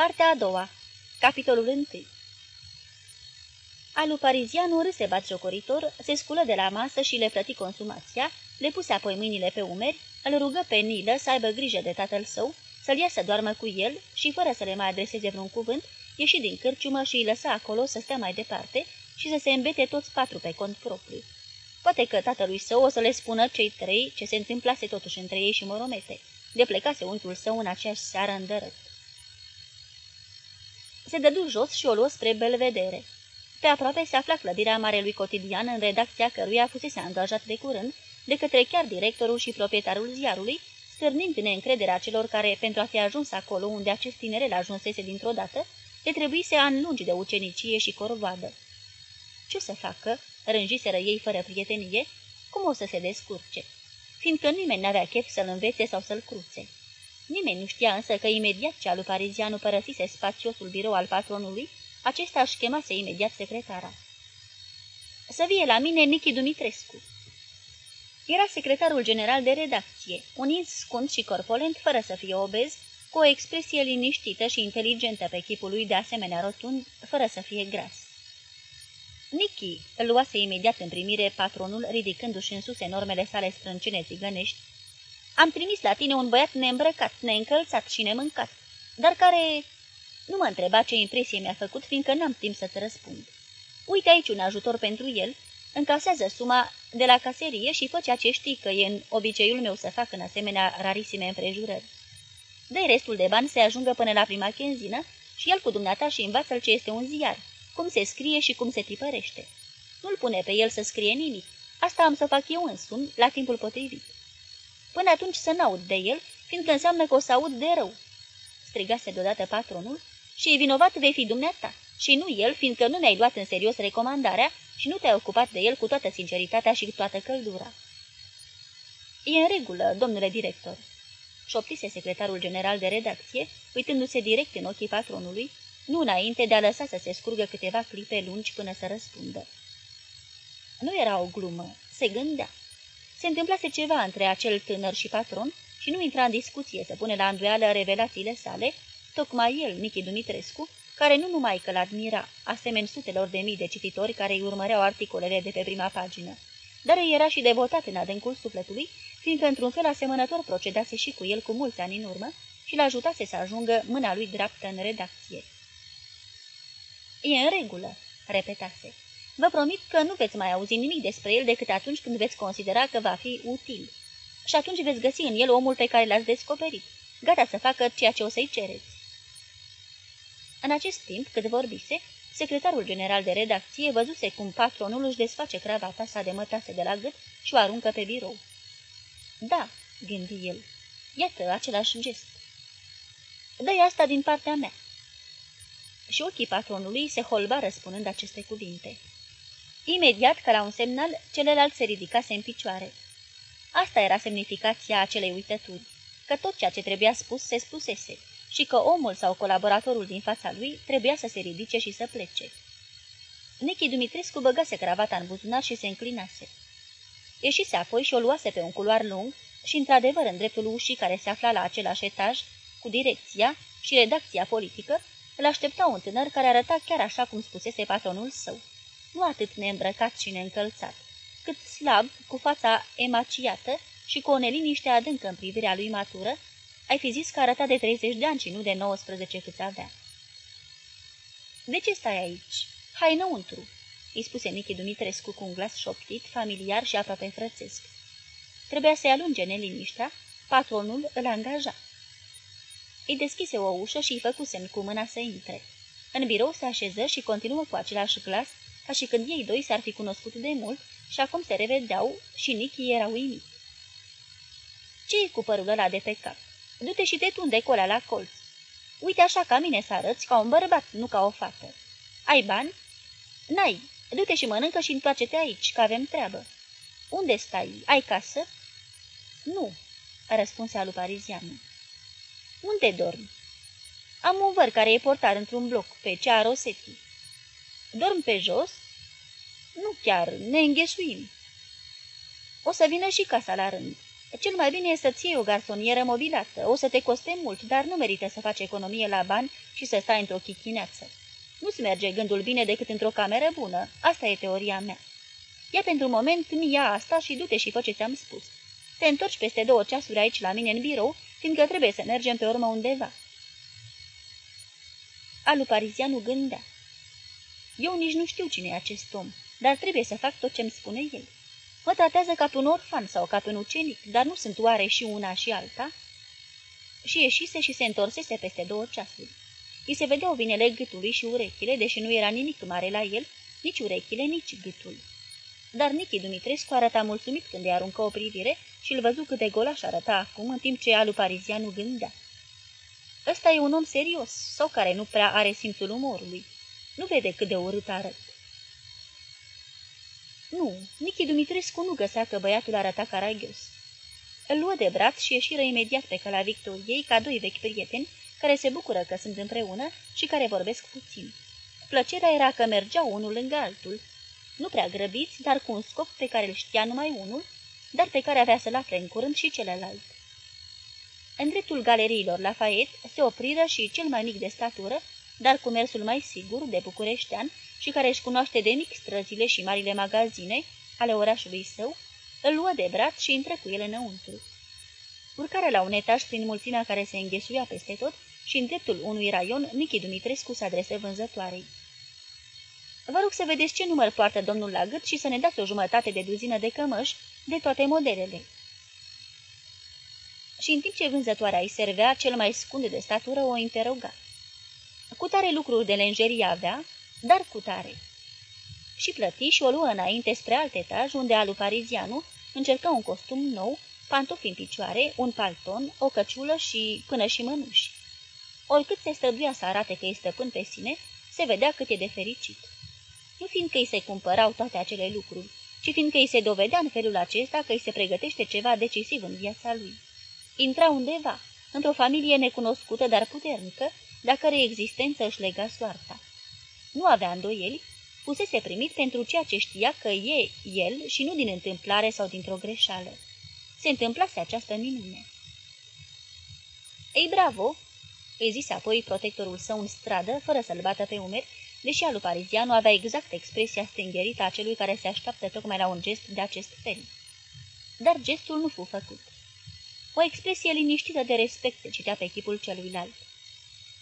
Partea a doua Capitolul 1 Alu parizianu râse batjocoritor, se sculă de la masă și le plăti consumația, le puse apoi mâinile pe umeri, îl rugă pe Nilă să aibă grijă de tatăl său, să-l ia să doarmă cu el și, fără să le mai adreseze vreun cuvânt, ieși din cârciumă și îi lăsa acolo să stea mai departe și să se îmbete toți patru pe cont propriu. Poate că tatălui său o să le spună cei trei ce se întâmplase totuși între ei și moromete. De plecase unchiul său în aceeași seară în dărăt. Se dădu jos și o luă spre belvedere. Pe aproape se afla clădirea marelui cotidian în redacția căruia fusese angajat de curând de către chiar directorul și proprietarul ziarului, stârnind neîncrederea celor care, pentru a fi ajuns acolo unde acest tinere ajunsese dintr-o dată, le trebuise ani lungi de ucenicie și corvoadă. Ce să facă? Rânjiseră ei fără prietenie? Cum o să se descurce? Fiindcă nimeni n-avea chef să-l învețe sau să-l cruțe. Nimeni nu știa însă că imediat ce alu parizianu părăsise spațiosul birou al patronului, acesta își chemase imediat secretara. Să vie la mine Nichi Dumitrescu. Era secretarul general de redacție, un ins scund și corpolent, fără să fie obez, cu o expresie liniștită și inteligentă pe chipul lui de asemenea rotund, fără să fie gras. Nichi îl luase imediat în primire patronul, ridicându-și în sus enormele sale sprâncene țigănești. Am trimis la tine un băiat neîmbrăcat, neîncălțat și nemâncat, dar care... Nu mă întreba ce impresie mi-a făcut, fiindcă n-am timp să-ți răspund. Uite aici un ajutor pentru el, încasează suma de la caserie și fă ceea ce știi că e în obiceiul meu să fac în asemenea rarisime împrejurări. dă restul de bani să ajungă până la prima chenzină și el cu dumneata și învață-l ce este un ziar, cum se scrie și cum se tipărește. Nu-l pune pe el să scrie nimic. Asta am să fac eu însumi, la timpul potrivit. Până atunci să n-aud de el, fiindcă înseamnă că o să aud de rău. Strigase deodată patronul și vinovat vei fi dumneata, și nu el, fiindcă nu mi-ai luat în serios recomandarea și nu te-ai ocupat de el cu toată sinceritatea și cu toată căldura. E în regulă, domnule director, șoptise secretarul general de redacție, uitându-se direct în ochii patronului, nu înainte de a lăsa să se scurgă câteva clipe lungi până să răspundă. Nu era o glumă, se gândea. Se întâmplase ceva între acel tânăr și patron și nu intra în discuție să pune la îndoială revelațiile sale, tocmai el, Nichi Dumitrescu, care nu numai că l-admira, asemeni sutelor de mii de cititori care îi urmăreau articolele de pe prima pagină, dar îi era și devotat în adâncul sufletului, fiindcă într-un fel asemănător procedase și cu el cu mulți ani în urmă și l-ajutase să ajungă mâna lui dreaptă în redacție. E în regulă," repetase. Vă promit că nu veți mai auzi nimic despre el decât atunci când veți considera că va fi util. Și atunci veți găsi în el omul pe care l-ați descoperit, gata să facă ceea ce o să-i cereți. În acest timp, cât vorbise, secretarul general de redacție văzuse cum patronul își desface cravata sa de mătase de la gât și o aruncă pe birou. Da, gândi el, iată același gest. dă asta din partea mea. Și ochii patronului se holba răspunând aceste cuvinte. Imediat, ca la un semnal, celălalt se ridicase în picioare. Asta era semnificația acelei uitături, că tot ceea ce trebuia spus se spusese și că omul sau colaboratorul din fața lui trebuia să se ridice și să plece. Nichi Dumitrescu băgase cravata în buzunar și se înclinase. Ieșise apoi și o luase pe un culoar lung și, într-adevăr, în dreptul ușii care se afla la același etaj, cu direcția și redacția politică, îl aștepta un tânăr care arăta chiar așa cum spusese patronul său. Nu atât neîmbrăcat și neîncălțat, cât slab, cu fața emaciată și cu o neliniște adâncă în privirea lui matură, ai fi zis că arăta de 30 de ani și nu de 19 câți avea. De ce stai aici? Hai înăuntru!" îi spuse Nichi Dumitrescu cu un glas șoptit, familiar și aproape frățesc. Trebuia să-i alunge neliniștea, patronul îl angaja. Îi deschise o ușă și îi făcu semn cu mâna să intre. În birou se așeză și continuă cu același glas, ca și când ei doi s-ar fi cunoscut de mult și acum se revedeau și Nichi era uimit. ce e cu părul ăla de pe cap? Du-te și te tunde colea la colț. Uite așa ca mine să arăți, ca un bărbat, nu ca o fată. Ai bani? N-ai. Du-te și mănâncă și întoarce-te aici, că avem treabă. Unde stai? Ai casă? Nu, răspunse alu parizianul. Unde dormi? Am un văr care e portar într-un bloc, pe cea Rosetti. Dorm pe jos? Nu chiar, ne înghesuim. O să vină și casa la rând. Cel mai bine e să-ți iei o garsonieră mobilată. O să te coste mult, dar nu merită să faci economie la bani și să stai într-o chichineață. Nu-ți merge gândul bine decât într-o cameră bună. Asta e teoria mea. Ia pentru moment mi-ia asta și du-te și fă ce ți-am spus. Te întorci peste două ceasuri aici la mine în birou, fiindcă trebuie să mergem pe urmă undeva. Alu Parizianu gândea. Eu nici nu știu cine e acest om, dar trebuie să fac tot ce-mi spune el. Mă tratează ca pe un orfan sau ca pe un ucenic, dar nu sunt oare și una și alta? Și ieșise și se întorsese peste două ceasuri. Îi se vedeau binele gâtului și urechile, deși nu era nimic mare la el, nici urechile, nici gâtul. Dar Nichi Dumitrescu arăta mulțumit când îi aruncă o privire și îl văzu cât de golaș arăta acum, în timp ce alu parizianu gândea. Ăsta e un om serios, sau care nu prea are simțul umorului. Nu vede cât de urât arăt. Nu, Nichi Dumitrescu nu găsea că băiatul arăta caragios. Îl luă de braț și ieșiră imediat pe cala Victoriei ca doi vechi prieteni care se bucură că sunt împreună și care vorbesc puțin. Plăcerea era că mergeau unul lângă altul, nu prea grăbiți, dar cu un scop pe care îl știa numai unul, dar pe care avea să-l afle în curând și celălalt. În dreptul galeriilor Lafayette se opriră și cel mai mic de statură, dar cu mersul mai sigur, de bucureștean, și care își cunoaște de mic străzile și marile magazine ale orașului său, îl luă de braț și intră cu el înăuntru. Urcare la un etaj prin mulțimea care se înghesuia peste tot și în dreptul unui raion, Nichi Dumitrescu se adresă vânzătoarei. Vă rog să vedeți ce număr poartă domnul la gât și să ne dați o jumătate de duzină de cămăși de toate modelele. Și în timp ce vânzătoarea îi servea, cel mai scund de statură o interoga. Cu tare lucruri de lenjerie avea, dar cu tare. Și plăti și o luă înainte spre alt etaj, unde alu parizianu încercă un costum nou, pantofi în picioare, un palton, o căciulă și până și mănuși. Oricât se străduia să arate că este stăpân pe sine, se vedea cât e de fericit. Nu fiindcă îi se cumpărau toate acele lucruri, ci fiindcă îi se dovedea în felul acesta că îi se pregătește ceva decisiv în viața lui. Intra undeva, într-o familie necunoscută, dar puternică, de care existență își lega soarta. Nu avea îndoieli, fusese primit pentru ceea ce știa că e el și nu din întâmplare sau dintr-o greșeală. Se întâmplase această minune. Ei, bravo!" îi zise apoi protectorul său în stradă, fără să-l bată pe umeri, deși alu parizianu avea exact expresia stingherită a celui care se așteaptă tocmai la un gest de acest fel. Dar gestul nu fu făcut. O expresie liniștită de respect citea pe chipul celuilalt.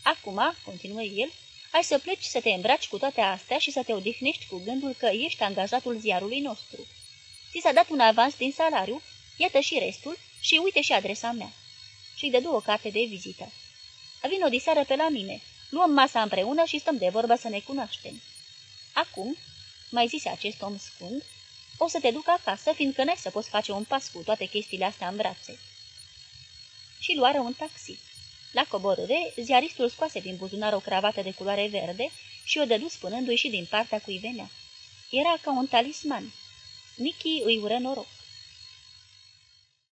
Acum, continuă el, ai să pleci să te îmbraci cu toate astea și să te odihnești cu gândul că ești angajatul ziarului nostru. Ți s-a dat un avans din salariu, iată și restul și uite și adresa mea. Și-i dădu o carte de vizită. Vin o diseară pe la mine, luăm masa împreună și stăm de vorbă să ne cunoaștem. Acum, mai zise acest om scund, o să te duc acasă, fiindcă n-ai să poți face un pas cu toate chestiile astea în brațe. Și luară un taxi. La coborâre, ziaristul scoase din buzunar o cravată de culoare verde și o dădu spunându-i și din partea cui venea. Era ca un talisman. Nichi îi ură noroc.